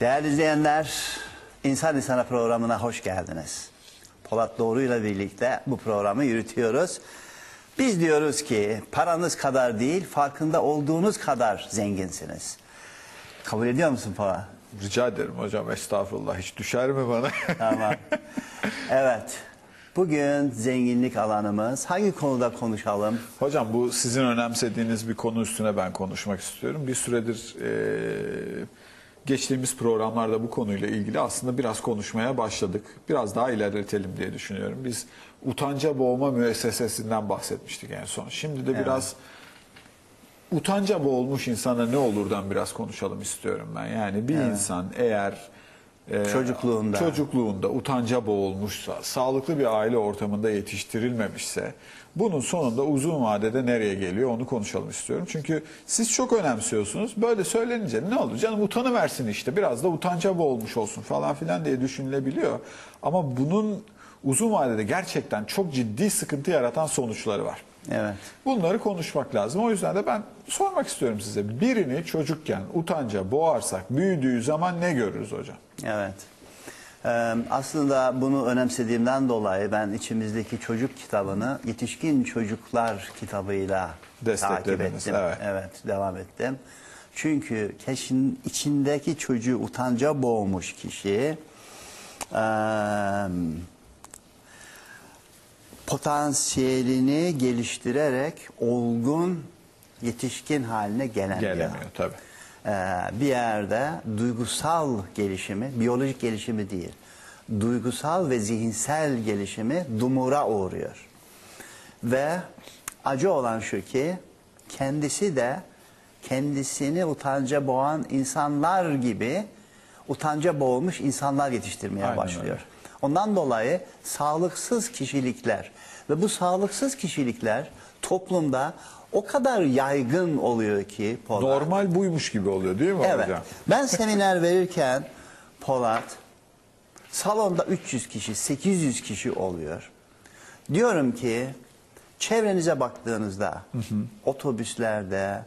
Değerli izleyenler, İnsan İnsana programına hoş geldiniz. Polat Doğru ile birlikte bu programı yürütüyoruz. Biz diyoruz ki paranız kadar değil, farkında olduğunuz kadar zenginsiniz. Kabul ediyor musun Polat? Rica ederim hocam estağfurullah hiç düşer mi bana? Tamam. evet. Bugün zenginlik alanımız. Hangi konuda konuşalım? hocam bu sizin önemsediğiniz bir konu üstüne ben konuşmak istiyorum. Bir süredir e, geçtiğimiz programlarda bu konuyla ilgili aslında biraz konuşmaya başladık. Biraz daha ilerletelim diye düşünüyorum. Biz utanca boğma müessesesinden bahsetmiştik en son. Şimdi de biraz utanca boğulmuş insana ne olurdan biraz konuşalım istiyorum ben. Yani bir insan eğer e, Çocukluğunda. çocukluğunda utanca boğulmuşsa, sağlıklı bir aile ortamında yetiştirilmemişse bunun sonunda uzun vadede nereye geliyor onu konuşalım istiyorum. Çünkü siz çok önemsiyorsunuz. Böyle söylenince ne olur canım utanıversin işte biraz da utanca boğulmuş olsun falan filan diye düşünülebiliyor. Ama bunun uzun vadede gerçekten çok ciddi sıkıntı yaratan sonuçları var. Evet. Bunları konuşmak lazım. O yüzden de ben sormak istiyorum size. Birini çocukken utanca boğarsak büyüdüğü zaman ne görürüz hocam? Evet. Ee, aslında bunu önemsediğimden dolayı ben içimizdeki çocuk kitabını yetişkin çocuklar kitabıyla takip ettim. evet. devam ettim. Çünkü keşin içindeki çocuğu utanca boğmuş kişi eee, potansiyelini geliştirerek olgun yetişkin haline gelemiyor. Gelemiyor tabii. Ee, bir yerde duygusal gelişimi, biyolojik gelişimi değil, duygusal ve zihinsel gelişimi dumura uğruyor. Ve acı olan şu ki kendisi de kendisini utanca boğan insanlar gibi utanca boğulmuş insanlar yetiştirmeye Aynen başlıyor. öyle. Ondan dolayı sağlıksız kişilikler ve bu sağlıksız kişilikler toplumda o kadar yaygın oluyor ki Polat. Normal buymuş gibi oluyor değil mi Evet. hocam? Ben seminer verirken Polat salonda 300 kişi, 800 kişi oluyor. Diyorum ki çevrenize baktığınızda otobüslerde,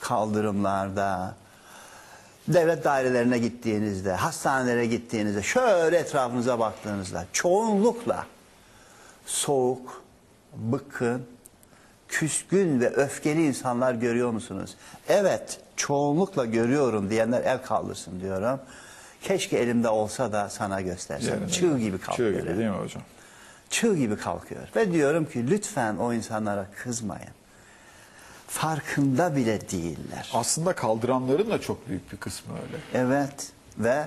kaldırımlarda, devlet dairelerine gittiğinizde, hastanelere gittiğinizde, şöyle etrafınıza baktığınızda çoğunlukla soğuk, bıkkın, küskün ve öfkeli insanlar görüyor musunuz? Evet, çoğunlukla görüyorum diyenler el kaldırsın diyorum. Keşke elimde olsa da sana göstersem. Yani Çığ gibi Çığ kalkıyor. gibi değil mi hocam? Çığ gibi kalkıyor. Ve diyorum ki lütfen o insanlara kızmayın. Farkında bile değiller. Aslında kaldıranların da çok büyük bir kısmı öyle. Evet ve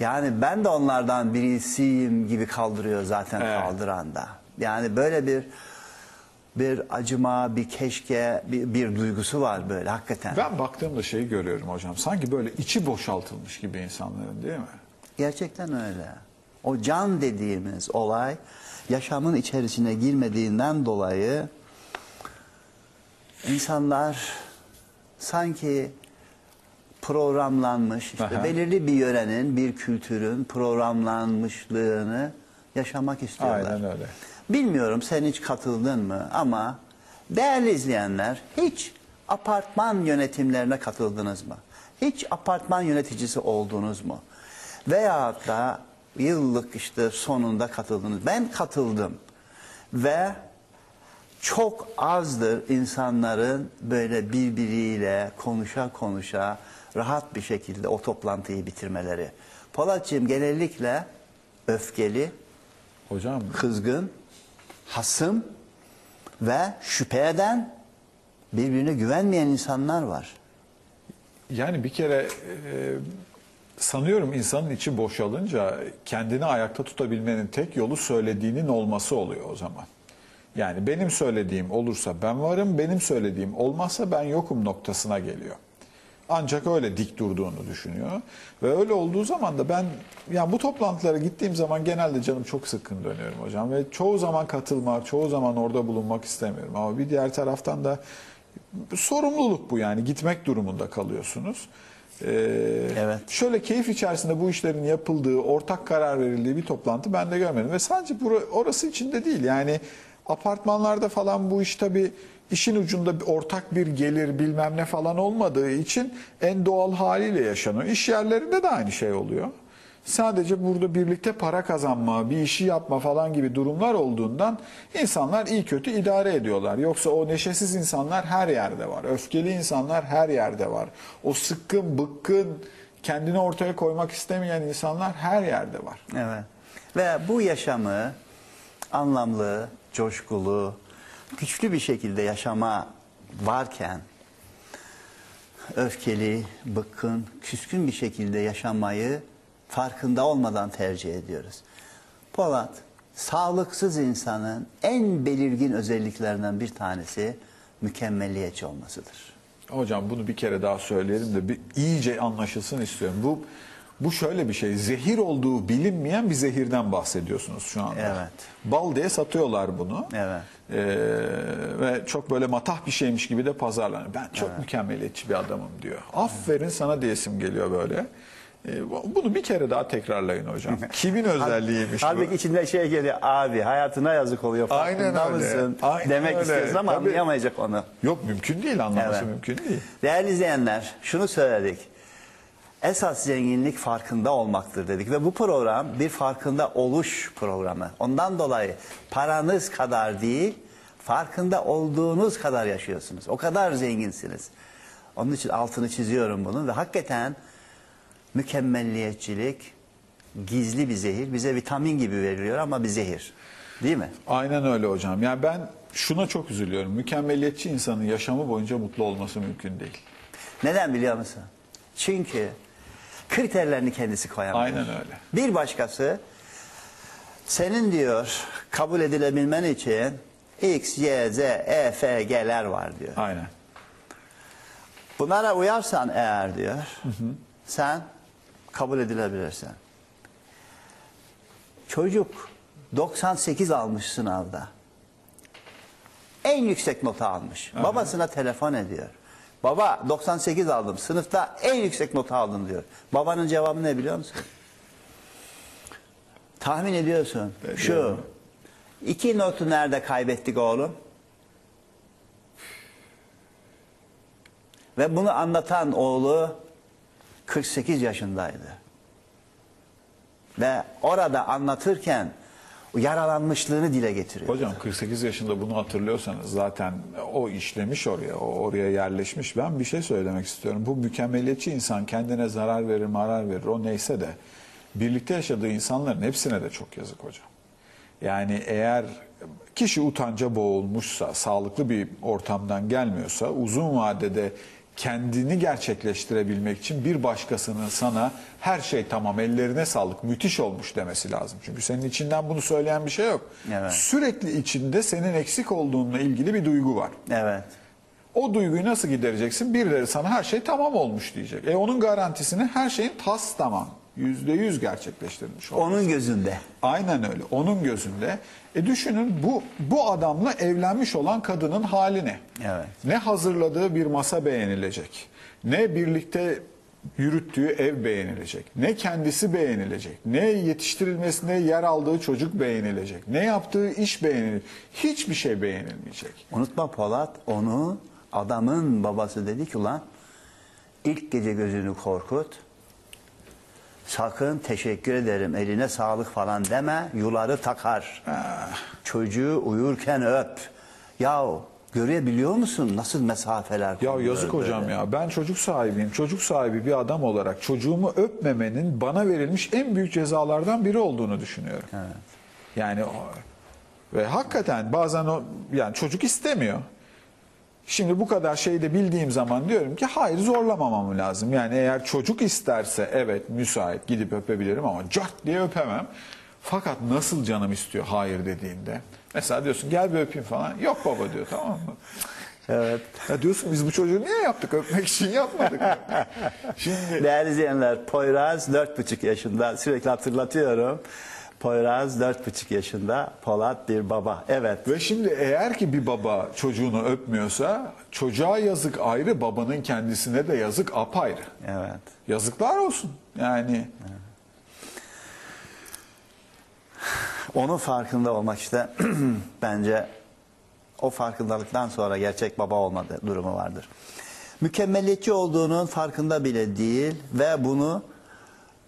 yani ben de onlardan birisiyim gibi kaldırıyor zaten Evet. kaldıran da. Yani böyle bir bir acıma, bir keşke, bir, bir duygusu var böyle hakikaten. Ben baktığımda şeyi görüyorum hocam. Sanki böyle içi boşaltılmış gibi insanların değil mi? Gerçekten öyle. O can dediğimiz olay yaşamın içerisine girmediğinden dolayı insanlar sanki programlanmış, işte Aha. belirli bir yörenin, bir kültürün programlanmışlığını yaşamak istiyorlar. Aynen öyle. Bilmiyorum sen hiç katıldın mı ama değerli izleyenler hiç apartman yönetimlerine katıldınız mı? Hiç apartman yöneticisi oldunuz mu? Veyahut da yıllık işte sonunda katıldınız. Ben katıldım ve çok azdır insanların böyle birbiriyle konuşa konuşa rahat bir şekilde o toplantıyı bitirmeleri. Polatcığım genellikle öfkeli, Hocam kızgın, hasım ve şüphe eden, birbirine güvenmeyen insanlar var. yani bir kere e, sanıyorum insanın içi boşalınca kendini ayakta tutabilmenin tek yolu söylediğinin olması oluyor o zaman. Yani benim söylediğim olursa ben varım, benim söylediğim olmazsa ben yokum noktasına geliyor. Ancak öyle dik durduğunu düşünüyor. Ve öyle olduğu zaman da ben yani bu toplantılara gittiğim zaman genelde canım çok sıkkın dönüyorum hocam. Ve çoğu zaman katılmak, çoğu zaman orada bulunmak istemiyorum. Ama bir diğer taraftan da sorumluluk bu yani gitmek durumunda kalıyorsunuz. Ee, Evet. Şöyle keyif içerisinde bu işlerin yapıldığı, ortak karar verildiği bir toplantı ben de görmedim. Ve sadece bura- orası içinde değil. Yani apartmanlarda falan bu iş tabii işin ucunda ortak bir gelir bilmem ne falan olmadığı için en doğal haliyle yaşanıyor. İş yerlerinde de aynı şey oluyor. Sadece burada birlikte para kazanma, bir işi yapma falan gibi durumlar olduğundan insanlar iyi kötü idare ediyorlar. Yoksa o neşesiz insanlar her yerde var. Öfkeli insanlar her yerde var. O sıkkın, bıkkın, kendini ortaya koymak istemeyen insanlar her yerde var. Evet. Ve bu yaşamı anlamlı, coşkulu, güçlü bir şekilde yaşama varken öfkeli, bıkkın, küskün bir şekilde yaşamayı farkında olmadan tercih ediyoruz. Polat, sağlıksız insanın en belirgin özelliklerinden bir tanesi mükemmeliyetçi olmasıdır. Hocam bunu bir kere daha söyleyelim de bir iyice anlaşılsın istiyorum. Bu bu şöyle bir şey. Zehir olduğu bilinmeyen bir zehirden bahsediyorsunuz şu anda. Evet. Bal diye satıyorlar bunu. Evet. Ee, ve çok böyle matah bir şeymiş gibi de pazarlanıyor. Ben çok mükemmeliyetçi bir adamım diyor. Aferin sana diyesim geliyor böyle. Ee, bunu bir kere daha tekrarlayın hocam. Kimin özelliğiymiş bu? Halbuki içinde şey geliyor abi hayatına yazık oluyor Aynen farkında öyle. mısın? Aynen Demek öyle. istiyorsun ama Tabii. anlayamayacak onu. Yok mümkün değil anlaması Evet. mümkün değil. Değerli izleyenler şunu söyledik. Esas zenginlik farkında olmaktır dedik ve bu program bir farkında oluş programı. Ondan dolayı paranız kadar değil, farkında olduğunuz kadar yaşıyorsunuz. O kadar zenginsiniz. Onun için altını çiziyorum bunu ve hakikaten mükemmelliyetçilik gizli bir zehir. Bize vitamin gibi veriliyor ama bir zehir. Değil mi? Aynen öyle hocam. Yani ben şuna çok üzülüyorum. Mükemmeliyetçi insanın yaşamı boyunca mutlu olması mümkün değil. Neden biliyor musun? Çünkü kriterlerini kendisi koyamıyor. Aynen öyle. Bir başkası senin diyor kabul edilebilmen için X, Y, Z, E, F, G'ler var diyor. Aynen. Bunlara uyarsan eğer diyor sen kabul edilebilirsin. Çocuk 98 almış sınavda. En yüksek notu almış. Babasına telefon ediyor. Baba 98 aldım. Sınıfta en yüksek notu aldım diyor. Babanın cevabı ne biliyor musun? Tahmin ediyorsun. Şu. Ediyorum. iki notu nerede kaybettik oğlum? Ve bunu anlatan oğlu 48 yaşındaydı. Ve orada anlatırken yaralanmışlığını dile getiriyor. Hocam 48 yaşında bunu hatırlıyorsanız zaten o işlemiş oraya, o oraya yerleşmiş. Ben bir şey söylemek istiyorum. Bu mükemmeliyetçi insan kendine zarar verir, marar verir, o neyse de birlikte yaşadığı insanların hepsine de çok yazık hocam. Yani eğer kişi utanca boğulmuşsa, sağlıklı bir ortamdan gelmiyorsa uzun vadede kendini gerçekleştirebilmek için bir başkasının sana her şey tamam ellerine sağlık müthiş olmuş demesi lazım. Çünkü senin içinden bunu söyleyen bir şey yok. Evet. Sürekli içinde senin eksik olduğunla ilgili bir duygu var. Evet. O duyguyu nasıl gidereceksin? Birileri sana her şey tamam olmuş diyecek. E onun garantisini her şeyin tas tamam. Yüzde yüz gerçekleştirilmiş olması. Onun gözünde. Aynen öyle. Onun gözünde. E düşünün bu bu adamla evlenmiş olan kadının halini. Evet. Ne hazırladığı bir masa beğenilecek. Ne birlikte yürüttüğü ev beğenilecek. Ne kendisi beğenilecek. Ne yetiştirilmesine yer aldığı çocuk beğenilecek. Ne yaptığı iş beğenilecek. Hiçbir şey beğenilmeyecek. Unutma Polat onu adamın babası dedi ki ulan ilk gece gözünü korkut. Sakın teşekkür ederim eline sağlık falan deme yuları takar. Çocuğu uyurken öp. Yahu görebiliyor musun nasıl mesafeler Ya yazık böyle? hocam ya. Ben çocuk sahibiyim. Çocuk sahibi bir adam olarak çocuğumu öpmemenin bana verilmiş en büyük cezalardan biri olduğunu düşünüyorum. Yani o- ve hakikaten bazen o yani çocuk istemiyor. Şimdi bu kadar şeyi de bildiğim zaman diyorum ki hayır zorlamamam lazım. Yani eğer çocuk isterse evet müsait gidip öpebilirim ama cart diye öpemem. Fakat nasıl canım istiyor hayır dediğinde. Mesela diyorsun gel bir öpeyim falan. Yok baba diyor tamam mı? Evet. Ya diyorsun biz bu çocuğu niye yaptık? Öpmek için yapmadık. Şimdi Değerli izleyenler Poyraz dört buçuk yaşında sürekli hatırlatıyorum. Poyraz dört buçuk yaşında, Polat bir baba. Evet. Ve şimdi eğer ki bir baba çocuğunu öpmüyorsa çocuğa yazık ayrı, babanın kendisine de yazık apayrı. Evet. Yazıklar olsun. Yani Onun farkında olmak işte bence o farkındalıktan sonra gerçek baba olmadı durumu vardır. Mükemmeliyetçi olduğunun farkında bile değil ve bunu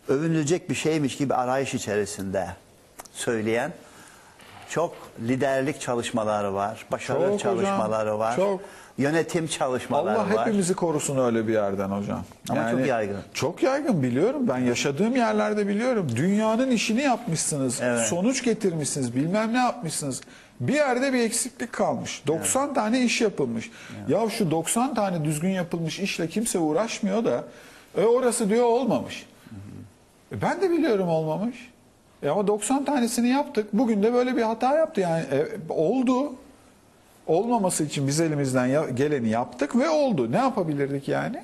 övünülecek bir şeymiş gibi arayış içerisinde söyleyen çok liderlik çalışmaları var, başarı Çok hocam, çalışmaları var, çok. yönetim çalışmaları Allah var. hepimizi korusun öyle bir yerden hocam. Ama çok yaygın. Çok yaygın biliyorum. Ben yaşadığım yerlerde biliyorum. Dünyanın işini yapmışsınız. Evet. Sonuç getirmişsiniz. Bilmem ne yapmışsınız. Bir yerde bir eksiklik kalmış. 90 tane iş yapılmış. Ya şu 90 tane düzgün yapılmış işle kimse uğraşmıyor da e orası diyor olmamış. E ben de biliyorum olmamış. E ama 90 tanesini yaptık. Bugün de böyle bir hata yaptı yani. E, oldu. Olmaması için biz elimizden ya- geleni yaptık ve oldu. Ne yapabilirdik yani?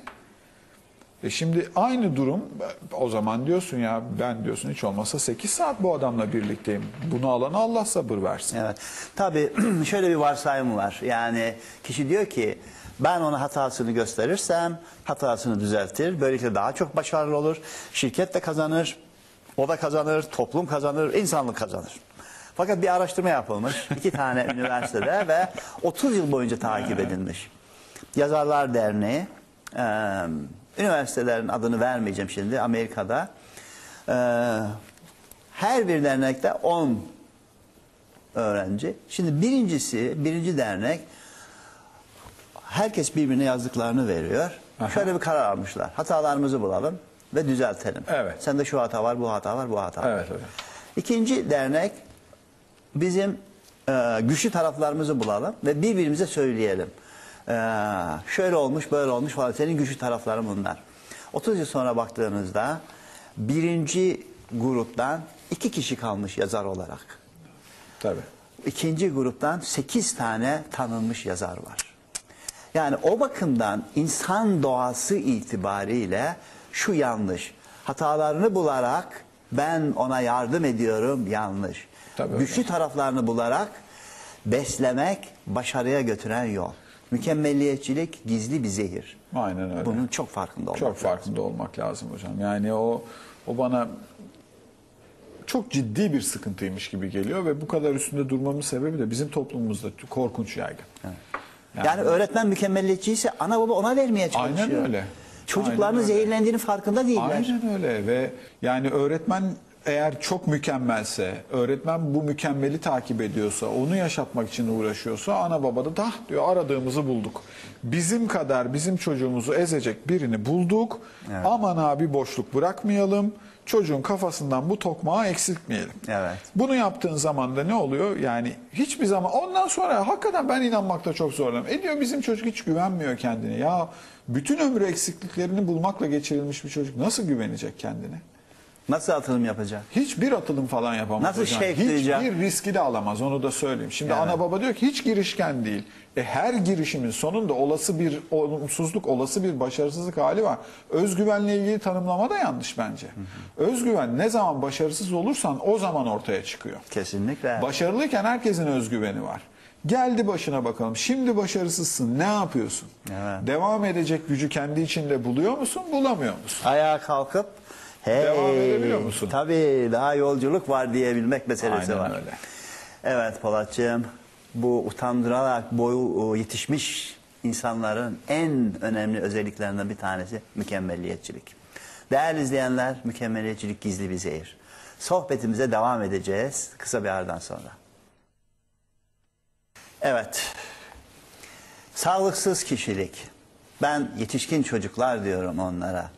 E şimdi aynı durum o zaman diyorsun ya ben diyorsun hiç olmazsa 8 saat bu adamla birlikteyim. Bunu alana Allah sabır versin. Evet. Tabii şöyle bir varsayım var. Yani kişi diyor ki ben ona hatasını gösterirsem hatasını düzeltir. Böylelikle daha çok başarılı olur. Şirket de kazanır. O da kazanır. Toplum kazanır. insanlık kazanır. Fakat bir araştırma yapılmış. iki tane üniversitede ve 30 yıl boyunca takip edilmiş. Yazarlar Derneği eee, üniversitelerin adını vermeyeceğim şimdi Amerika'da eee, her bir dernekte 10 öğrenci. Şimdi birincisi, birinci dernek herkes birbirine yazdıklarını veriyor. Aha. Şöyle bir karar almışlar. Hatalarımızı bulalım ve düzeltelim. Evet. Sende şu hata var, bu hata var, bu hata var. Evet, evet. İkinci dernek bizim e, güçlü taraflarımızı bulalım ve birbirimize söyleyelim. E, şöyle olmuş, böyle olmuş falan. Senin güçlü tarafların bunlar. 30 yıl sonra baktığınızda birinci gruptan iki kişi kalmış yazar olarak. Tabii. İkinci gruptan 8 tane tanınmış yazar var. Yani o bakımdan insan doğası itibariyle şu yanlış. Hatalarını bularak ben ona yardım ediyorum yanlış. Tabii Güçlü taraflarını bularak beslemek başarıya götüren yol. Mükemmelliyetçilik gizli bir zehir. Aynen öyle. Bunun çok farkında olmak Çok lazım. farkında olmak lazım hocam. Yani o o bana çok ciddi bir sıkıntıymış gibi geliyor ve bu kadar üstünde durmamın sebebi de bizim toplumumuzda korkunç yaygın. Yani, öğretmen mükemmelliyetçiyse ana baba ona vermeye çalışıyor. Aynen öyle. Çocuklarının Aynen öyle. zehirlendiğinin farkında değiller. Aynen öyle ve yani öğretmen eğer çok mükemmelse, öğretmen bu mükemmeli takip ediyorsa, onu yaşatmak için uğraşıyorsa ana baba da dah diyor aradığımızı bulduk. Bizim kadar bizim çocuğumuzu ezecek birini bulduk. Aman abi boşluk bırakmayalım. Çocuğun kafasından bu tokmağı eksiltmeyelim. Evet. Bunu yaptığın zaman da ne oluyor? Yani hiçbir zaman ondan sonra hakikaten ben inanmakta çok zorlanıyorum. E diyor bizim çocuk hiç güvenmiyor kendine. Ya bütün ömrü eksikliklerini bulmakla geçirilmiş bir çocuk nasıl güvenecek kendine? Nasıl atılım yapacak? Hiçbir atılım falan yapamaz Nasıl hocam. şevk duyacak? Hiçbir riski de alamaz onu da söyleyeyim. Şimdi Evet. ana baba diyor ki hiç girişken değil. E her girişimin sonunda olası bir olumsuzluk, olası bir başarısızlık hali var. Özgüvenle ilgili tanımlama da yanlış bence. Özgüven ne zaman başarısız olursan o zaman ortaya çıkıyor. Kesinlikle. Başarılıyken herkesin özgüveni var. Geldi başına bakalım. Şimdi başarısızsın. Ne yapıyorsun? Evet. Devam edecek gücü kendi içinde buluyor musun? Bulamıyor musun? Ayağa kalkıp hey, Devam edebiliyor musun? Tabii daha yolculuk var diyebilmek meselesi Aynen var. öyle. Evet Polatcığım bu utandırarak boyu yetişmiş insanların en önemli özelliklerinden bir tanesi mükemmelliyetçilik. Değerli izleyenler mükemmelliyetçilik gizli bir zehir. Sohbetimize devam edeceğiz kısa bir aradan sonra. Evet. Sağlıksız kişilik. Ben yetişkin çocuklar diyorum onlara.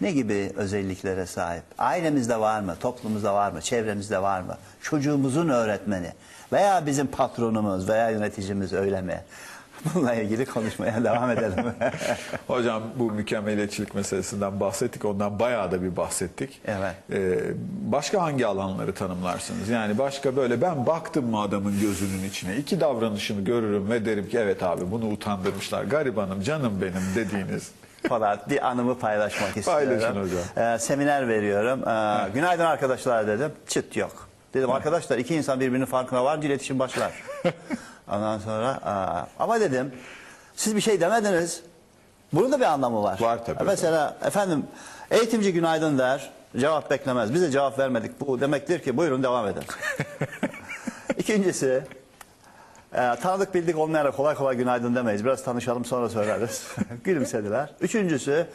Ne gibi özelliklere sahip? Ailemizde var mı? Toplumumuzda var mı? Çevremizde var mı? Çocuğumuzun öğretmeni veya bizim patronumuz veya yöneticimiz öyle mi? Bununla ilgili konuşmaya devam edelim. Hocam bu mükemmeliyetçilik meselesinden bahsettik. Ondan bayağı da bir bahsettik. Evet. Ee, başka hangi alanları tanımlarsınız? Yani başka böyle ben baktım mı adamın gözünün içine iki davranışını görürüm ve derim ki evet abi bunu utandırmışlar. Garibanım canım benim dediğiniz. Polat bir anımı paylaşmak istiyorum. Paylaşın hocam. Ee, seminer veriyorum. Ee, günaydın arkadaşlar dedim. Çıt yok. Dedim arkadaşlar iki insan birbirinin farkına varınca iletişim başlar. Ondan sonra aa, ama dedim siz bir şey demediniz. Bunun da bir anlamı var. Var tabii. Mesela efendim eğitimci günaydın der. Cevap beklemez. Biz de cevap vermedik. Bu demektir ki buyurun devam edin. İkincisi e, tanıdık bildik olmayana kolay kolay günaydın demeyiz. Biraz tanışalım sonra söyleriz. Gülümsediler. Üçüncüsü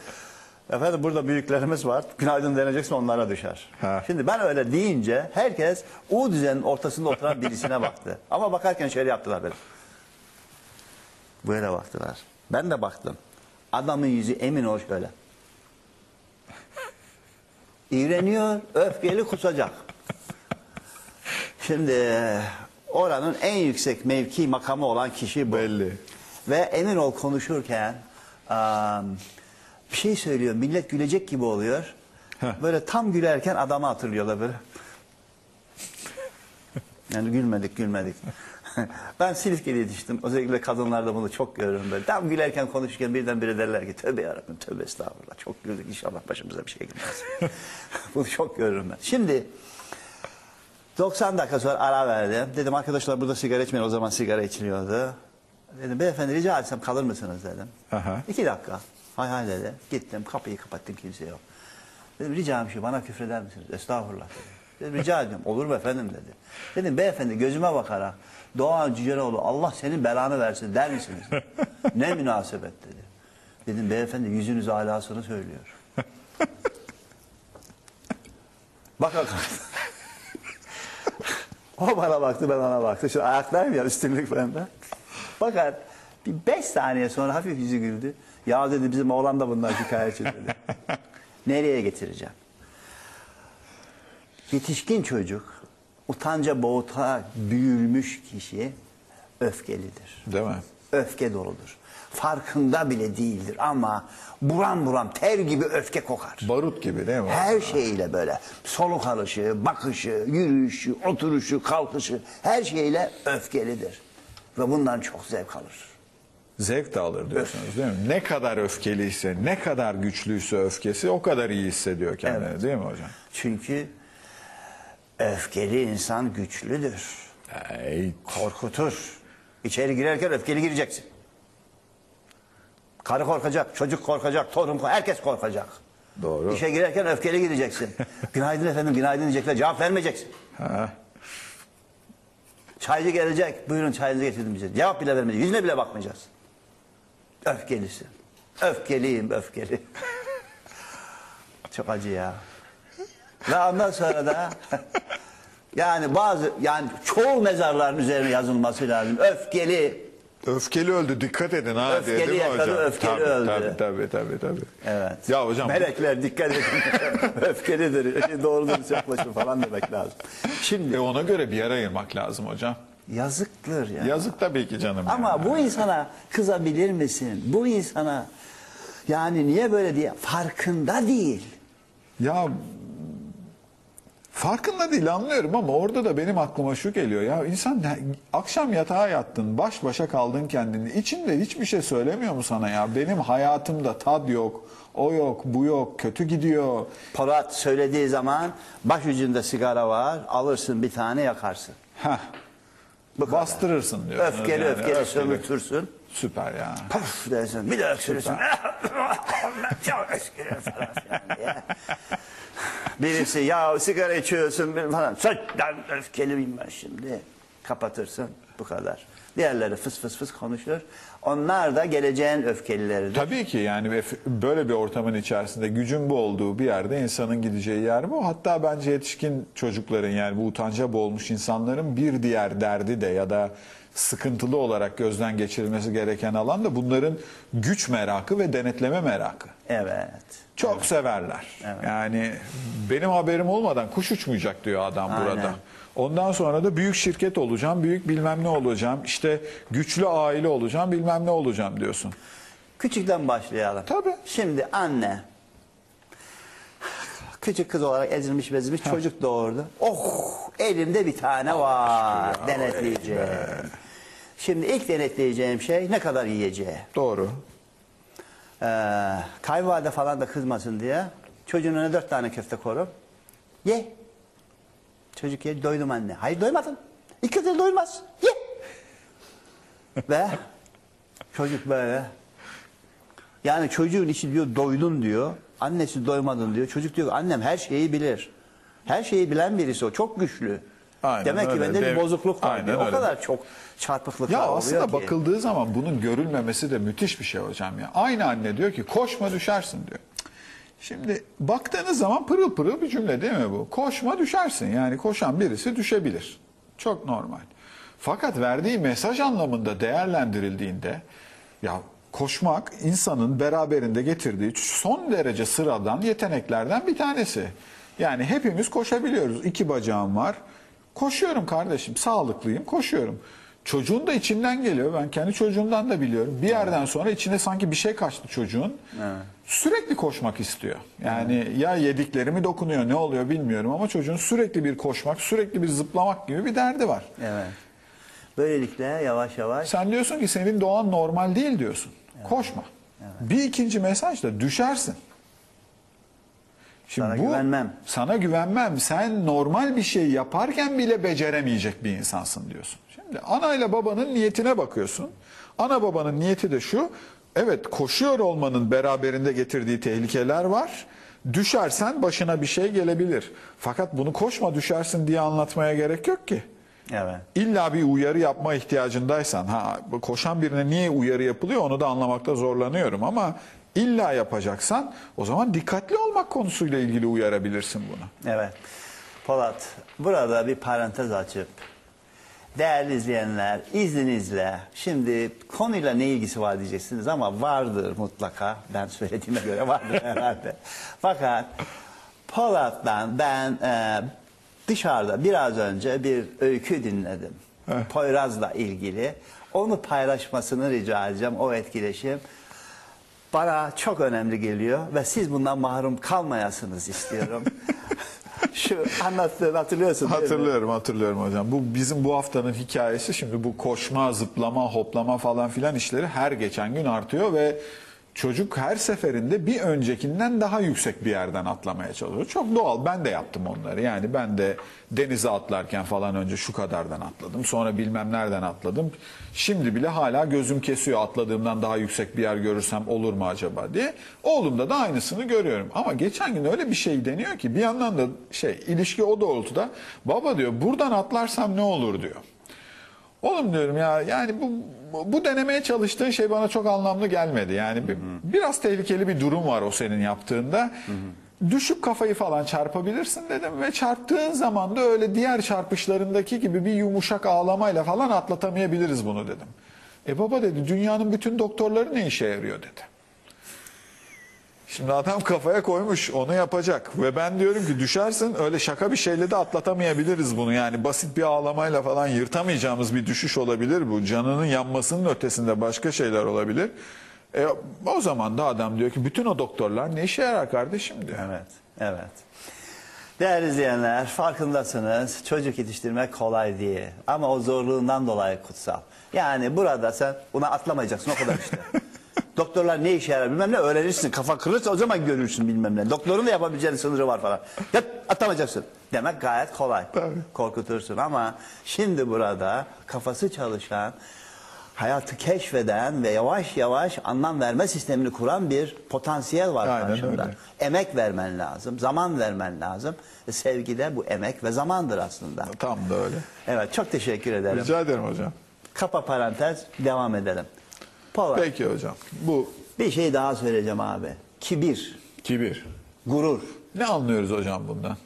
efendim burada büyüklerimiz var. Günaydın denecekse onlara düşer. Ha. Şimdi ben öyle deyince herkes U düzenin ortasında oturan birisine baktı. Ama bakarken şöyle yaptılar böyle. Böyle baktılar. Ben de baktım. Adamın yüzü emin ol şöyle. İğreniyor, öfkeli kusacak. Şimdi oranın en yüksek mevki makamı olan kişi bu. Belli. Ve emin ol konuşurken am, bir şey söylüyor. Millet gülecek gibi oluyor. Heh. Böyle tam gülerken adamı hatırlıyorlar böyle. Yani gülmedik gülmedik. ben Silifke'de yetiştim. Özellikle kadınlarda bunu çok görürüm böyle. Tam gülerken konuşurken birdenbire derler ki tövbe yarabbim tövbe estağfurullah. Çok güldük inşallah başımıza bir şey gelmez. bunu çok görürüm ben. Şimdi 90 dakika sonra ara verdim. Dedim arkadaşlar burada sigara içmeyin. O zaman sigara içiliyordu. Dedim beyefendi rica etsem kalır mısınız dedim. Aha. İki dakika. Hay hay dedi. Gittim kapıyı kapattım kimse yok. Dedim ricam şu bana küfreder misiniz? Estağfurullah dedi. Dedim rica ediyorum. Olur mu efendim dedi. Dedim beyefendi gözüme bakarak Doğan Cüceloğlu Allah senin belanı versin der misiniz? ne münasebet dedi. Dedim beyefendi yüzünüz alasını söylüyor. Bak bak. O bana baktı ben ona baktı. Şu ayaktayım ya üstünlük bende. Fakat bir beş saniye sonra hafif yüzü güldü. Ya dedi bizim oğlan da bundan şikayetçi dedi. Nereye getireceğim? Yetişkin çocuk utanca boğuta büyülmüş kişi öfkelidir. Değil mi? Öfke doludur. Farkında bile değildir ama buram buram ter gibi öfke kokar. Barut gibi değil mi? Her şeyiyle böyle soluk alışı, bakışı, yürüyüşü, oturuşu, kalkışı her şeyle öfkelidir. Ve bundan çok zevk alır. Zevk de alır diyorsunuz değil mi? Ne kadar öfkeliyse, ne kadar güçlüyse öfkesi o kadar iyi hissediyor kendini Evet. değil mi hocam? Çünkü öfkeli insan güçlüdür. Ey, Korkutur. İçeri girerken öfkeli gireceksin. Karı korkacak, çocuk korkacak, torun korkacak, herkes korkacak. Doğru. İşe girerken öfkeli gireceksin. günaydın efendim, günaydın diyecekler, cevap vermeyeceksin. ha, Çaycı gelecek. Buyurun çayınızı getirdim bize. Cevap bile vermeyeceğiz. Yüzüne bile bakmayacağız. Öfkelisin. Öfkeliyim öfkeli. Çok acı ya. Ve ondan sonra da yani bazı yani çoğu mezarların üzerine yazılması lazım. Öfkeli. Öfkeli öldü dikkat edin ha Öfkeli diye değil mi yakalı, hocam? öfkeli tabii, öldü. Tabii tabii tabii. tabii. Evet. Ya hocam Melekler dikkat edin. Öfkelidir. Doğrudur yaklaşın falan demek lazım. Şimdi e, ona göre bir yer ayırmak lazım hocam. yazıktır ya. Yazık tabii ki canım. Ama yani. bu insana kızabilir misin? Bu insana yani niye böyle diye farkında değil. Ya farkında değil anlıyorum ama orada da benim aklıma şu geliyor. Ya insan akşam yatağa yattın baş başa kaldın kendini. İçinde hiçbir şey söylemiyor mu sana ya? Benim hayatımda tad yok o yok bu yok kötü gidiyor. Polat söylediği zaman başucunda sigara var alırsın bir tane yakarsın. Heh, Bu bastırırsın diyorsunuz Öfkeli yani, öfkeli. sömürtürsün. Süper ya Puf dersin bir de öksürürsün. Çok öksürüyor falan diye. Birisi ya sigara içiyorsun falan. Sötten öfkeli miyim ben şimdi? Kapatırsın bu kadar. Diğerleri fıs fıs fıs konuşur. Onlar da geleceğin öfkelileridir. Tabii ki yani böyle bir ortamın içerisinde gücün bu olduğu bir yerde insanın gideceği yer bu. Hatta bence yetişkin çocukların yani bu utanca boğulmuş insanların bir diğer derdi de ya da sıkıntılı olarak gözden geçirilmesi gereken alan da bunların güç merakı ve denetleme merakı. Evet. Çok severler. Yani benim haberim olmadan kuş uçmayacak diyor adam Aynen. burada. Ondan sonra da büyük şirket olacağım, büyük bilmem ne olacağım, işte güçlü aile olacağım, bilmem ne olacağım diyorsun. Küçükten başlayalım. Tabii. Şimdi anne küçük kız olarak ezilmiş bezilmiş çocuk doğurdu. Oh elimde bir tane var şükür ya, denetleyeceğim. Şimdi ilk denetleyeceğim şey ne kadar yiyeceği. Doğru. Ee, kayınvalide falan da kızmasın diye çocuğun önüne dört tane köfte korum. Ye. Çocuk yer doydum anne. Hayır doymadın. İki de doymaz. Ye. Ve çocuk böyle. Yani çocuğun içi diyor doydun diyor. Annesi doymadın diyor. Çocuk diyor ki, annem her şeyi bilir. Her şeyi bilen birisi o. Çok güçlü. Aynen Demek ki öyle. bende bir bozukluk var Aynen. O öyle. kadar çok çarpıklıklar Ya oluyor aslında ki. bakıldığı zaman bunun görülmemesi de müthiş bir şey hocam ya. Aynı anne diyor ki koşma düşersin diyor. Şimdi baktığınız zaman pırıl pırıl bir cümle değil mi bu? Koşma düşersin. Yani koşan birisi düşebilir. Çok normal. Fakat verdiği mesaj anlamında değerlendirildiğinde ya koşmak insanın beraberinde getirdiği son derece sıradan yeteneklerden bir tanesi. Yani hepimiz koşabiliyoruz. İki bacağım var. Koşuyorum kardeşim, sağlıklıyım, koşuyorum. Çocuğun da içinden geliyor. Ben kendi çocuğumdan da biliyorum. Bir yerden sonra içine sanki bir şey kaçtı çocuğun. Sürekli koşmak istiyor. Yani ya yediklerimi dokunuyor, ne oluyor bilmiyorum ama çocuğun sürekli bir koşmak, sürekli bir zıplamak gibi bir derdi var. Evet. Böylelikle yavaş yavaş Sen diyorsun ki senin doğan normal değil diyorsun. Koşma. Bir ikinci mesaj da düşersin. Şimdi Sana güvenmem. sana güvenmem. Sen normal bir şey yaparken bile beceremeyecek bir insansın diyorsun. Şimdi ana ile babanın niyetine bakıyorsun. Ana babanın niyeti de şu. Evet koşuyor olmanın beraberinde getirdiği tehlikeler var. Düşersen başına bir şey gelebilir. Fakat bunu koşma düşersin diye anlatmaya gerek yok ki. evet. İlla bir uyarı yapma ihtiyacındaysan, ha koşan birine niye uyarı yapılıyor onu da anlamakta zorlanıyorum ama illa yapacaksan o zaman dikkatli olmak konusuyla ilgili uyarabilirsin bunu. Evet. Polat, burada bir parantez açıp değerli izleyenler izninizle şimdi konuyla ne ilgisi var diyeceksiniz ama vardır mutlaka. Ben söylediğime göre vardır herhalde. Fakat Polat'tan ben e, dışarıda biraz önce bir öykü dinledim. Poyraz'la ilgili. Onu paylaşmasını rica edeceğim o etkileşim. Bana çok önemli geliyor ve siz bundan mahrum kalmayasınız istiyorum. Şu anlattığını hatırlıyorsun? Hatırlıyorum hatırlıyorum hocam. Bu bizim bu haftanın hikayesi şimdi bu koşma, zıplama, hoplama falan filan işleri her geçen gün artıyor ve çocuk her seferinde bir öncekinden daha yüksek bir yerden atlamaya çalışıyor. Çok doğal. Ben de yaptım onları. Yani ben de denize atlarken falan önce şu kadardan atladım. Sonra bilmem nereden atladım. Şimdi bile hala gözüm kesiyor atladığımdan daha yüksek bir yer görürsem olur mu acaba diye. Oğlumda da aynısını görüyorum. Ama geçen gün öyle bir şey deniyor ki bir yandan da şey ilişki o doğrultuda baba diyor buradan atlarsam ne olur diyor. Oğlum diyorum ya yani bu bu denemeye çalıştığın şey bana çok anlamlı gelmedi. Yani bir- biraz tehlikeli bir durum var o senin yaptığında. Düşüp kafayı falan çarpabilirsin dedim ve çarptığın zaman da öyle diğer çarpışlarındaki gibi bir yumuşak ağlamayla falan atlatamayabiliriz bunu dedim. E baba dedi dünyanın bütün doktorları ne işe yarıyor dedi. Şimdi adam kafaya koymuş onu yapacak ve ben diyorum ki düşersin öyle şaka bir şeyle de atlatamayabiliriz bunu yani basit bir ağlamayla falan yırtamayacağımız bir düşüş olabilir bu canının yanmasının ötesinde başka şeyler olabilir. E, o zaman da adam diyor ki bütün o doktorlar ne işe yarar kardeşim diyor. Evet, evet. Değerli izleyenler farkındasınız çocuk yetiştirmek kolay değil ama o zorluğundan dolayı kutsal. Yani burada sen buna atlamayacaksın o kadar işte. Doktorlar ne işe yarar bilmem ne öğrenirsin. Kafa kırılırsa o zaman görürsün bilmem ne. Doktorun da yapabileceğin sınırı var falan. Ya atlamayacaksın. Demek gayet kolay. Korkutursun ama şimdi burada kafası çalışan, hayatı keşfeden ve yavaş yavaş anlam verme sistemini kuran bir potansiyel var Aynen karşında. öyle. Emek vermen lazım, zaman vermen lazım. E, sevgi de bu emek ve zamandır aslında. Tam da öyle. Evet, çok teşekkür ederim. Rica ederim hocam. Kapa parantez, devam edelim. Polat, Peki hocam. Bu bir şey daha söyleyeceğim abi. Kibir, kibir. gurur. Ne anlıyoruz hocam bundan?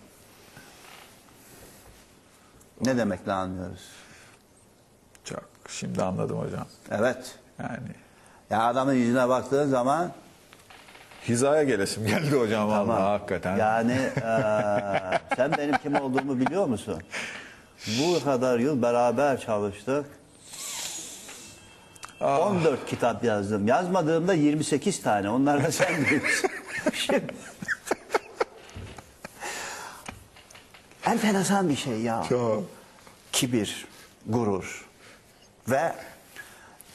Ne demekle anlıyoruz? Çok. Şimdi anladım hocam. Evet. Yani Ya adamın yüzüne baktığın zaman hizaya gelesim geldi hocam vallahi hakikaten. Yani eee, sen benim kim olduğumu biliyor musun? Bu kadar yıl beraber çalıştık. 14 kitap yazdım. Yazmadığımda 28 tane. Onlar da sen biliyorsun. Şimdi... Enteresan bir şey ya. Çok. Kibir, gurur ve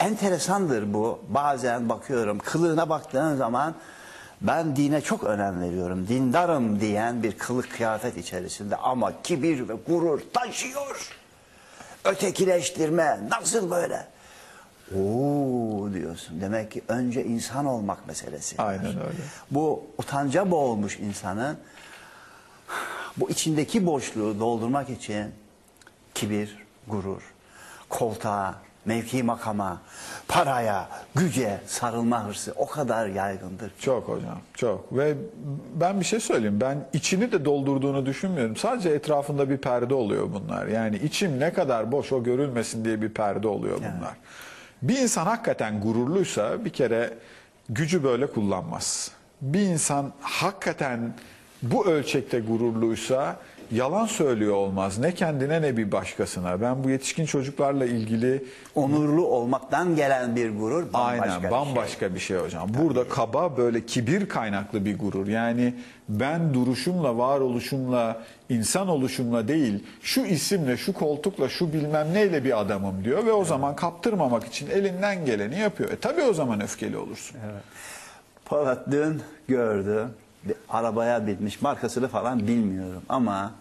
enteresandır bu. Bazen bakıyorum kılığına baktığın zaman ben dine çok önem veriyorum, dindarım diyen bir kılık kıyafet içerisinde ama kibir ve gurur taşıyor. Ötekileştirme nasıl böyle? Oo diyorsun. Demek ki önce insan olmak meselesi. Aynen öyle. Bu utanca boğulmuş insanın bu içindeki boşluğu doldurmak için kibir, gurur, koltuğa, mevki makama, paraya, güce sarılma hırsı o kadar yaygındır. Çok hocam, çok. Ve ben bir şey söyleyeyim. Ben içini de doldurduğunu düşünmüyorum. Sadece etrafında bir perde oluyor bunlar. Yani içim ne kadar boş o görülmesin diye bir perde oluyor bunlar. Bir insan hakikaten gururluysa bir kere gücü böyle kullanmaz. Bir insan hakikaten bu ölçekte gururluysa yalan söylüyor olmaz. Ne kendine ne bir başkasına. Ben bu yetişkin çocuklarla ilgili Onurlu olmaktan gelen bir gurur bambaşka Aynen bir şey. bambaşka bir şey hocam. Burada kaba böyle kibir kaynaklı bir gurur. Yani ben duruşumla, varoluşumla, insan oluşumla değil, şu isimle, şu koltukla, şu bilmem neyle bir adamım diyor ve o zaman kaptırmamak için elinden geleni yapıyor. E tabii o zaman öfkeli olursun. Polat dün gördü. Bir arabaya binmiş. Markasını falan bilmiyorum ama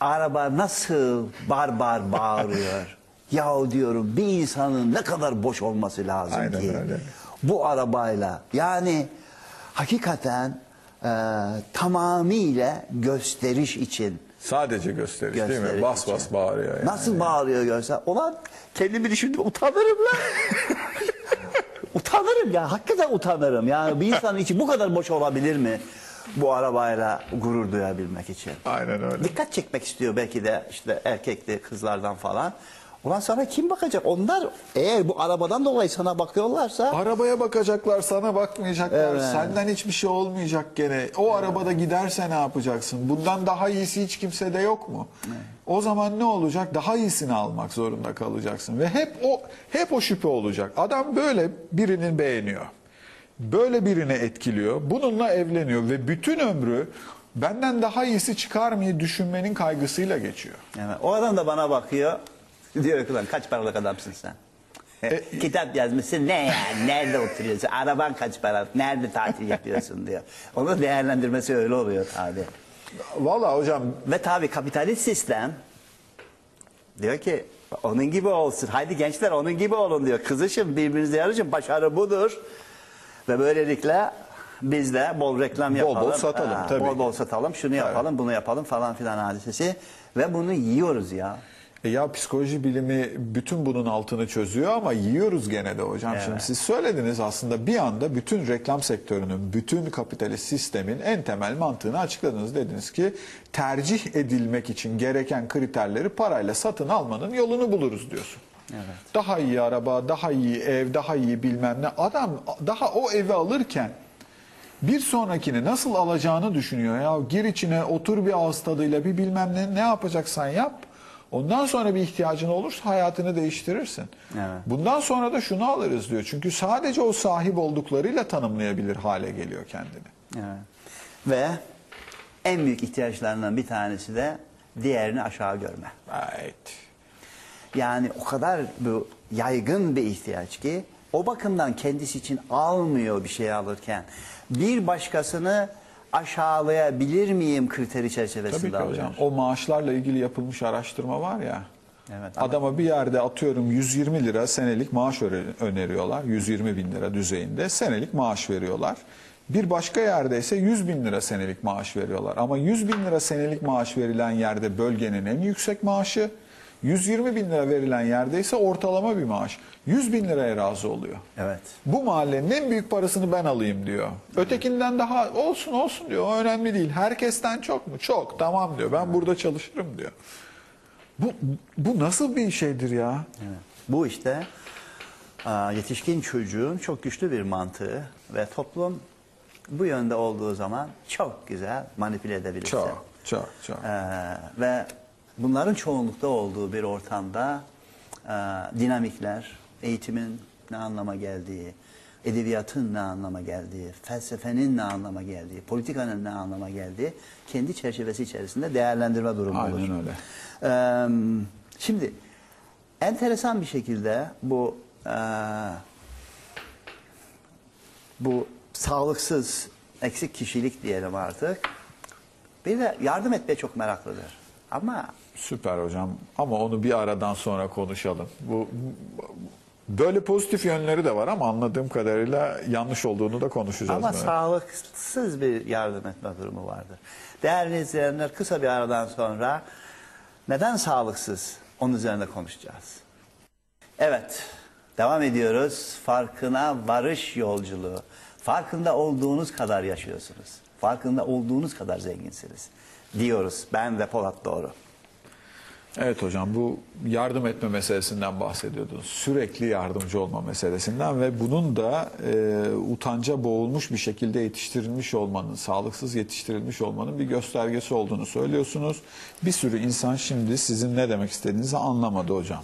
araba nasıl barbar bağırıyor. Yahu diyorum bir insanın ne kadar boş olması lazım Aynen ki. öyle. Bu arabayla yani hakikaten e, tamamıyla gösteriş için Sadece gösteriş, değil mi? Gösteriş Bas için. bas bağırıyor yani. Nasıl bağırıyor görsen. Ulan kendimi düşündüm utanırım lan. utanırım ya. Hakikaten utanırım. Yani bir insanın içi bu kadar boş olabilir mi? Bu arabayla gurur duyabilmek için. Aynen öyle. Dikkat çekmek istiyor belki de işte erkekli kızlardan falan. Ulan sana kim bakacak? Onlar eğer bu arabadan dolayı sana bakıyorlarsa Arabaya bakacaklar, sana bakmayacaklar. Evet. Senden hiçbir şey olmayacak gene. O arabada giderse ne yapacaksın? Bundan daha iyisi hiç kimsede yok mu? O zaman ne olacak? Daha iyisini almak zorunda kalacaksın ve hep o hep o şüphe olacak. Adam böyle birini beğeniyor. Böyle birini etkiliyor. Bununla evleniyor ve bütün ömrü benden daha iyisi çıkar mı düşünmenin kaygısıyla geçiyor. Evet, o adam da bana bakıyor. Diyor ki lan kaç paralık adamsın sen? E, Kitap yazmışsın ne yani nerede oturuyorsun araban kaç para nerede tatil yapıyorsun diyor. Onu değerlendirmesi öyle oluyor tabi. Vallahi hocam Ve tabi kapitalist sistem diyor ki onun gibi olsun. Haydi gençler onun gibi olun diyor. Kızışın birbirinize yarışın başarı budur. Ve böylelikle biz de bol reklam Bol bol yapalım. satalım, tabii. Bol bol satalım şunu yapalım bunu yapalım falan filan hadisesi. Ve bunu yiyoruz ya. E ya psikoloji bilimi bütün bunun altını çözüyor ama yiyoruz gene de hocam. Evet. Şimdi siz söylediniz aslında bir anda bütün reklam sektörünün, bütün kapitalist sistemin en temel mantığını açıkladınız. Dediniz ki tercih edilmek için gereken kriterleri parayla satın almanın yolunu buluruz diyorsun. Evet. Daha iyi araba, daha iyi ev, daha iyi bilmem ne. Adam daha o evi alırken bir sonrakini nasıl alacağını düşünüyor. Ya gir içine otur bir ağız tadıyla bir bilmem ne ne yapacaksan yap. Ondan sonra bir ihtiyacın olursa hayatını değiştirirsin. Evet. Bundan sonra da şunu alırız diyor. Çünkü sadece o sahip olduklarıyla tanımlayabilir hale geliyor kendini. Evet. Ve en büyük ihtiyaçlarından bir tanesi de diğerini aşağı görme. Evet. Yani o kadar bu yaygın bir ihtiyaç ki o bakımdan kendisi için almıyor bir şey alırken. Bir başkasını aşağılayabilir miyim kriteri Tabii çerçevesinde ki alıyor. hocam. O maaşlarla ilgili yapılmış araştırma var ya. Evet, ama- Adama bir yerde atıyorum 120 lira senelik maaş öre- öneriyorlar. 120 bin lira düzeyinde senelik maaş veriyorlar. Bir başka yerde ise 100 bin lira senelik maaş veriyorlar. Ama 100 bin lira senelik maaş verilen yerde bölgenin en yüksek maaşı. 120 bin lira verilen yerde ise ortalama bir maaş. 100 bin liraya razı oluyor. Evet. Bu mahallenin en büyük parasını ben alayım diyor. Ötekinden daha olsun olsun diyor. O önemli değil. Herkesten çok mu? Çok. Tamam diyor. Ben burada çalışırım diyor. Bu bu nasıl bir şeydir ya? Evet. Bu işte yetişkin çocuğun çok güçlü bir mantığı ve toplum bu yönde olduğu zaman çok güzel manipüle edebilirsin. Çok, çok, çok. Ee, ve bunların çoğunlukta olduğu bir ortamda e, dinamikler, eğitimin ne anlama geldiği, edebiyatın ne anlama geldiği, felsefenin ne anlama geldiği, politikanın ne anlama geldiği kendi çerçevesi içerisinde değerlendirme durumu olur. Aynen öyle. Ee, şimdi enteresan bir şekilde bu e, bu sağlıksız, eksik kişilik diyelim artık. Bir de yardım etmeye çok meraklıdır. Ama Süper hocam ama onu bir aradan sonra konuşalım. Bu böyle pozitif yönleri de var ama anladığım kadarıyla yanlış olduğunu da konuşacağız. ama böyle. sağlıksız bir yardım etme durumu vardır. Değerli izleyenler kısa bir aradan sonra neden sağlıksız onun üzerinde konuşacağız. Evet, devam ediyoruz. Farkına varış yolculuğu. Farkında olduğunuz kadar yaşıyorsunuz. Farkında olduğunuz kadar zenginsiniz. Diyoruz ben ve Polat Doğru. Evet hocam bu yardım etme meselesinden bahsediyordunuz. Sürekli yardımcı olma meselesinden ve bunun da e, utanca boğulmuş bir şekilde yetiştirilmiş olmanın, sağlıksız yetiştirilmiş olmanın bir göstergesi olduğunu söylüyorsunuz. Bir sürü insan şimdi sizin ne demek istediğinizi anlamadı hocam.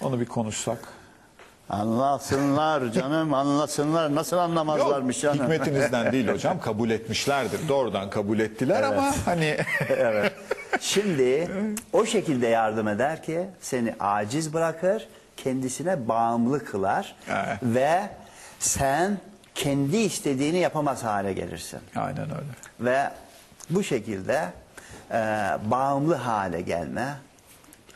Onu bir konuşsak. Anlasınlar canım anlasınlar. Nasıl anlamazlarmış canım. hikmetinizden değil hocam kabul etmişlerdir. Doğrudan kabul ettiler ama hani Şimdi o şekilde yardım eder ki seni aciz bırakır, kendisine bağımlı kılar Evet. ve sen kendi istediğini yapamaz hale gelirsin. aynen öyle. Ve bu şekilde e, bağımlı hale gelme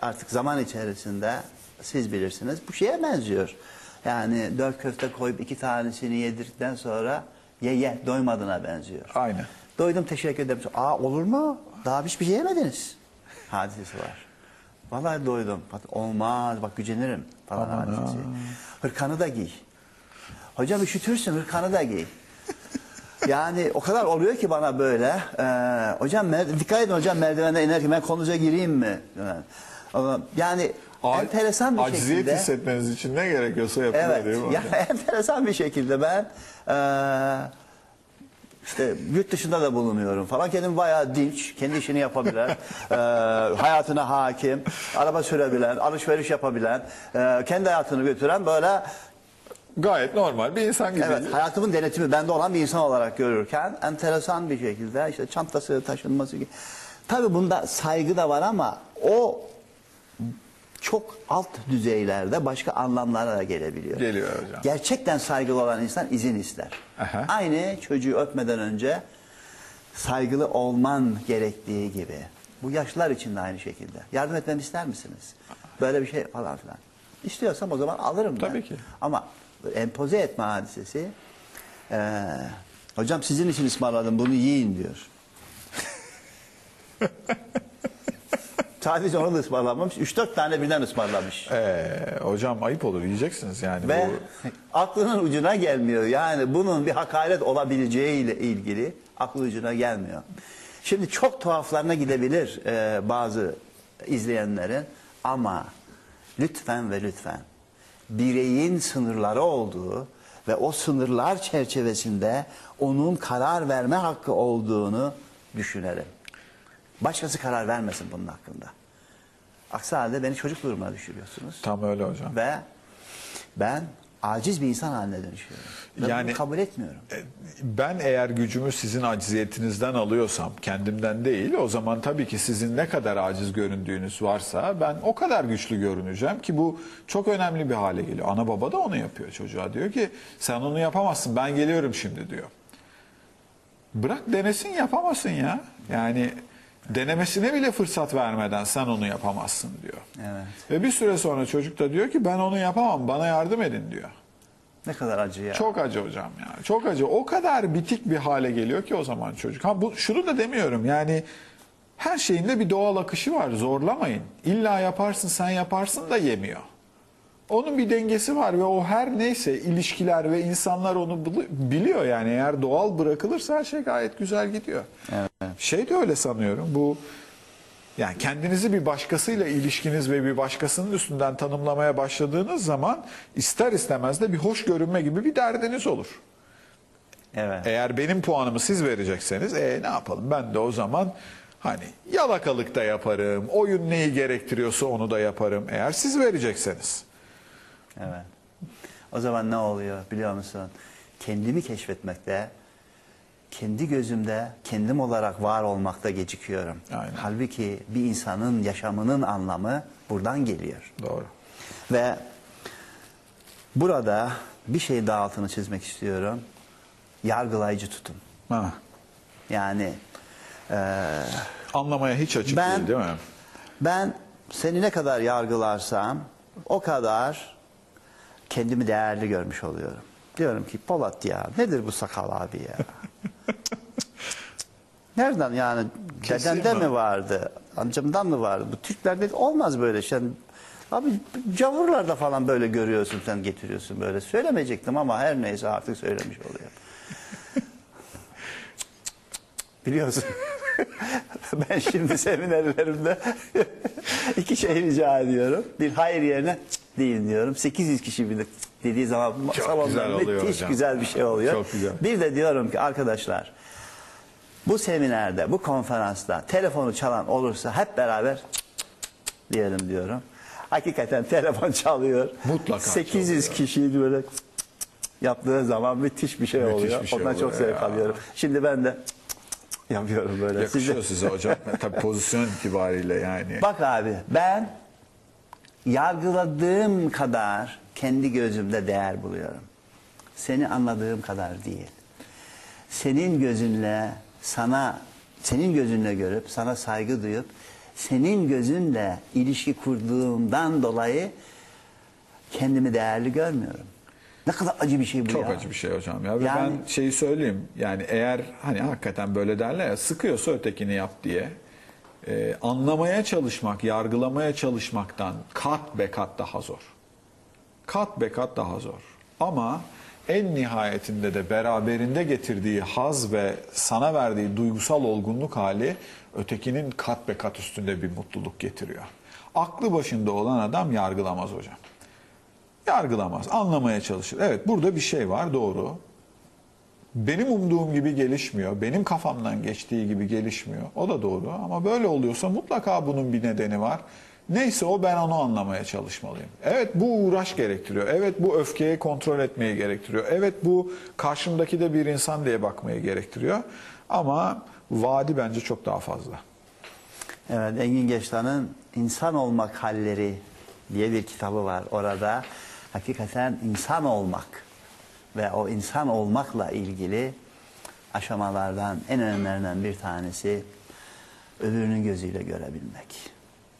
artık zaman içerisinde siz bilirsiniz bu şeye benziyor. Yani dört köfte koyup iki tanesini yedirdikten sonra ye ye doymadığına benziyor. Aynen. Doydum teşekkür ederim. Aa olur mu? Daha hiçbir şey yemediniz. Hadisesi var. Vallahi doydum. Olmaz bak gücenirim falan hadisesi. Hırkanı da giy. Hocam üşütürsün hırkanı da giy. Yani o kadar oluyor ki bana böyle. Ee, hocam dikkat edin hocam merdivenden inerken ben konuca gireyim mi? Yani, Yani enteresan bir Aciziyet şekilde. hissetmeniz için ne gerekiyorsa yapılır Evet. değil mi Ya enteresan bir şekilde ben eee, işte yurt dışında da bulunuyorum falan. Kendim bayağı dinç, kendi işini yapabilen, eee, hayatına hakim, araba sürebilen, alışveriş yapabilen, eee, kendi hayatını götüren böyle Gayet normal bir insan gibi. evet hayatımın denetimi bende olan bir insan olarak görürken enteresan bir şekilde işte çantası taşınması gibi. Tabii bunda saygı da var ama o çok alt düzeylerde başka anlamlara da gelebiliyor. Geliyor hocam. Gerçekten saygılı olan insan izin ister. Aha. Aynı çocuğu öpmeden önce saygılı olman gerektiği gibi. Bu yaşlılar için de aynı şekilde. Yardım etmemi ister misiniz? Böyle bir şey falan filan. İstiyorsam o zaman alırım ben. Tabii ki. Ama empoze etme hadisesi eee, hocam sizin için ısmarladım bunu yiyin diyor. Sadece onu da ısmarlamamış. 3-4 tane birden ısmarlamış. Ee, hocam ayıp olur yiyeceksiniz yani. Ve Bu, aklının ucuna gelmiyor. Yani bunun bir hakaret olabileceğiyle ilgili aklı ucuna gelmiyor. Şimdi çok tuhaflarına gidebilir e, bazı izleyenlerin ama lütfen ve lütfen bireyin sınırları olduğu ve o sınırlar çerçevesinde onun karar verme hakkı olduğunu düşünelim. Başkası karar vermesin bunun hakkında. Aksi halde beni çocuk durumuna düşürüyorsunuz. tam öyle hocam. Ve ben aciz bir insan haline dönüşüyorum. Ve Yani- bunu kabul etmiyorum. E, Ben eğer gücümü sizin aciziyetinizden alıyorsam, kendimden değil, o zaman tabii ki sizin ne kadar aciz göründüğünüz varsa ben o kadar güçlü görüneceğim ki bu çok önemli bir hale geliyor. Ana baba da onu yapıyor çocuğa. Diyor ki sen onu yapamazsın ben geliyorum şimdi diyor. Bırak denesin yapamasın ya. Yani denemesine bile fırsat vermeden sen onu yapamazsın diyor. Evet. Ve bir süre sonra çocuk da diyor ki ben onu yapamam bana yardım edin diyor. Ne kadar acı ya. Çok acı hocam ya. Çok acı. O kadar bitik bir hale geliyor ki o zaman çocuk. Ha bu şunu da demiyorum. Yani her şeyin de bir doğal akışı var. Zorlamayın. İlla yaparsın sen yaparsın da yemiyor. Onun bir dengesi var ve o her neyse ilişkiler ve insanlar onu bili- biliyor yani. Eğer doğal bırakılırsa her şey gayet güzel gidiyor. Şey de öyle sanıyorum. Bu yani kendinizi bir başkasıyla ilişkiniz ve bir başkasının üstünden tanımlamaya başladığınız zaman ister istemez de bir hoş görünme gibi bir derdiniz olur. Evet. Eğer benim puanımı siz verecekseniz e, ne yapalım ben de o zaman hani yalakalık da yaparım, oyun neyi gerektiriyorsa onu da yaparım eğer siz verecekseniz. Evet. O zaman ne oluyor biliyor musun? Kendimi keşfetmekte, kendi gözümde kendim olarak var olmakta gecikiyorum. Aynen. Halbuki bir insanın yaşamının anlamı buradan geliyor. Doğru. Ve burada bir şey daha altını çizmek istiyorum. yargılayıcı tutum. Ha. Yani e, Anlamaya hiç açık Ben- değil değil mi? ben seni ne kadar yargılarsam o kadar kendimi değerli görmüş oluyorum. Diyorum ki Polat ya nedir bu sakal abi ya? Nereden yani dedende mi? mi vardı? Amcamdan mı vardı? Bu Türklerde olmaz böyle şey. Abi cavurlarda falan böyle görüyorsun sen getiriyorsun böyle. Söylemeyecektim ama her neyse artık söylemiş oluyor. Biliyorsun. ben şimdi seminerlerimde iki şey rica ediyorum. Bir hayır yerine deyin diyorum. 800 kişi "Cık" dediği zaman Çok salonda güzel oluyor müthiş hocam. güzel bir şey oluyor. Çok güzel. Bir de diyorum ki arkadaşlar bu seminerde, bu konferansta telefonu çalan olursa hep beraber "Cık, cık, cık" diyelim diyorum. Hakikaten telefon çalıyor. Mutlaka 800 çalıyor. kişiyi böyle cık, cık, cık yaptığı zaman müthiş bir şey Müthiş oluyor. bir şey Ondan çok oluyor zevk ya. alıyorum. Şimdi ben de cık yapıyorum böyle. Yakışıyor Size- size hocam. Tabii pozisyon itibariyle yani. Bak abi ben yargıladığım kadar kendi gözümde değer buluyorum. Seni anladığım kadar değil. Senin gözünle sana senin gözünle görüp sana saygı duyup senin gözünle ilişki kurduğumdan dolayı kendimi değerli görmüyorum. Ne kadar acı bir şey bu Çok ya. acı bir şey hocam ya. Ve Yani- ben şeyi söyleyeyim. Yani eğer hani hakikaten böyle derler ya sıkıyorsa ötekini yap diye. e, anlamaya çalışmak, yargılamaya çalışmaktan kat be kat daha zor. Kat be kat daha zor. Ama en nihayetinde de beraberinde getirdiği haz ve sana verdiği duygusal olgunluk hali ötekinin kat be kat üstünde bir mutluluk getiriyor. Aklı başında olan adam yargılamaz hocam. Yargılamaz, anlamaya çalışır. Evet burada bir şey var doğru. Benim umduğum gibi gelişmiyor. Benim kafamdan geçtiği gibi gelişmiyor. O da doğru ama böyle oluyorsa mutlaka bunun bir nedeni var. Neyse o ben onu anlamaya çalışmalıyım. Evet bu uğraş gerektiriyor. Evet bu öfkeyi kontrol etmeyi gerektiriyor. Evet bu karşımdaki de bir insan diye bakmayı gerektiriyor. Ama vadi bence çok daha fazla. Evet, Engin Geçtan'ın İnsan Olmak Halleri diye bir kitabı var. Orada hakikaten insan olmak ve o insan olmakla ilgili aşamalardan en önemlilerinden bir tanesi öbürünün gözüyle görebilmek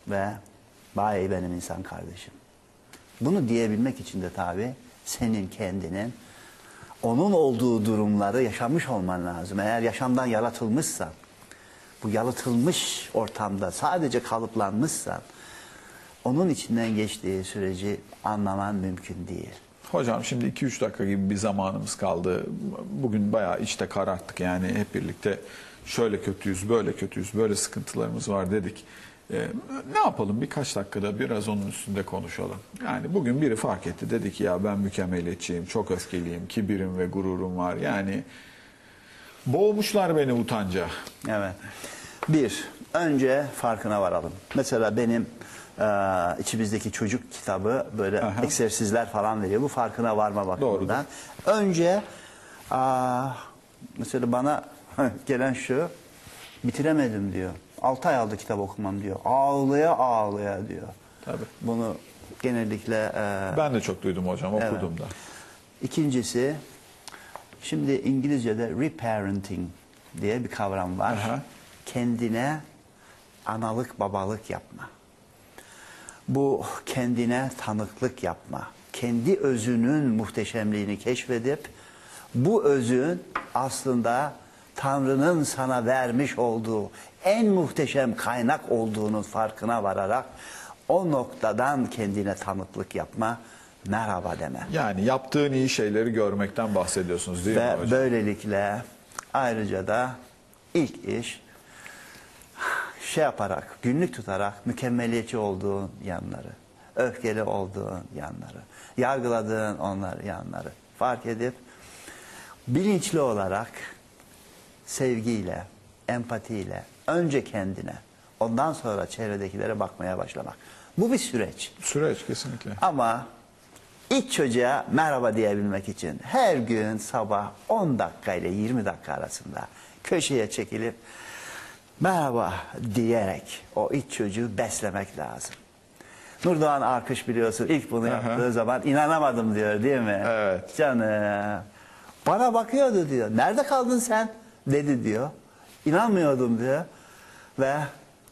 ve vay benim insan kardeşim. Bunu diyebilmek için de tabii senin kendinin onun olduğu durumları yaşamış olman lazım. Eğer yaşamdan yaratılmışsan, bu yalıtılmış ortamda sadece kalıplanmışsan, onun içinden geçtiği süreci anlaman mümkün değil. Hocam şimdi 2-3 dakika gibi bir zamanımız kaldı. Bugün bayağı içte kararttık yani hep birlikte şöyle kötüyüz, böyle kötüyüz, böyle sıkıntılarımız var dedik. Ee, ne yapalım birkaç dakikada biraz onun üstünde konuşalım. Yani bugün biri fark etti dedi ki ya ben mükemmeliyetçiyim, çok öfkeliyim, kibirim ve gururum var. Yani boğmuşlar beni utanca. Evet. Bir, önce farkına varalım. Mesela benim e, içimizdeki çocuk kitabı böyle Aha. egzersizler falan veriyor. Bu farkına varma bakımından. Önce aa, mesela bana gelen şu bitiremedim diyor. 6 ay aldı kitap okumam diyor. Ağlaya ağlaya diyor. Tabii. Bunu genellikle e, Ben de çok duydum hocam Evet. okudum da. İkincisi, şimdi İngilizce'de reparenting diye bir kavram var. Aha. Kendine analık babalık yapma. Bu kendine tanıklık yapma. Kendi özünün muhteşemliğini keşfedip bu özün aslında Tanrı'nın sana vermiş olduğu en muhteşem kaynak olduğunun farkına vararak o noktadan kendine tanıklık yapma, merhaba deme. Yani yaptığın iyi şeyleri görmekten bahsediyorsunuz değil mi Ve hocam? böylelikle ayrıca da ilk iş şey yaparak, günlük tutarak mükemmeliyetçi olduğun yanları, öfkeli olduğun yanları, yargıladığın onlar yanları fark edip bilinçli olarak sevgiyle, empatiyle önce kendine, ondan sonra çevredekilere bakmaya başlamak. Bu bir süreç. Süreç kesinlikle. Ama ilk çocuğa merhaba diyebilmek için her gün sabah 10 dakika ile 20 dakika arasında köşeye çekilip merhaba diyerek o ilk çocuğu beslemek lazım. Nurdoğan Arkış biliyorsun ilk bunu Aha. yaptığı zaman inanamadım diyor değil mi? Evet. Canım Bana bakıyordu diyor. Nerede kaldın sen? Dedi diyor. İnanmıyordum diyor. Ve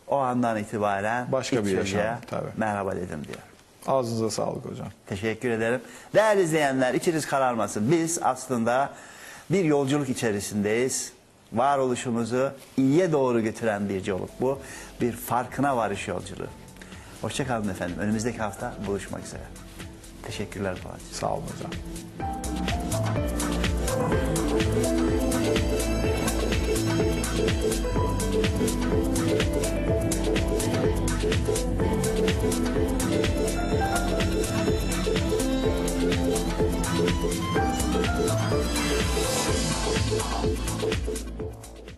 o andan itibaren Başka bir yaşam, tabii. merhaba dedim diyor. Ağzınıza sağlık hocam. Teşekkür ederim. Değerli izleyenler içiniz kararmasın. Biz aslında bir yolculuk içerisindeyiz. Varoluşumuzu iyiye doğru götüren bir yolculuk bu. Bir farkına varış yolculuğu. Hoşçakalın efendim. Önümüzdeki hafta buluşmak üzere. Teşekkürler Fuat'cığım. Sağ olun hocam.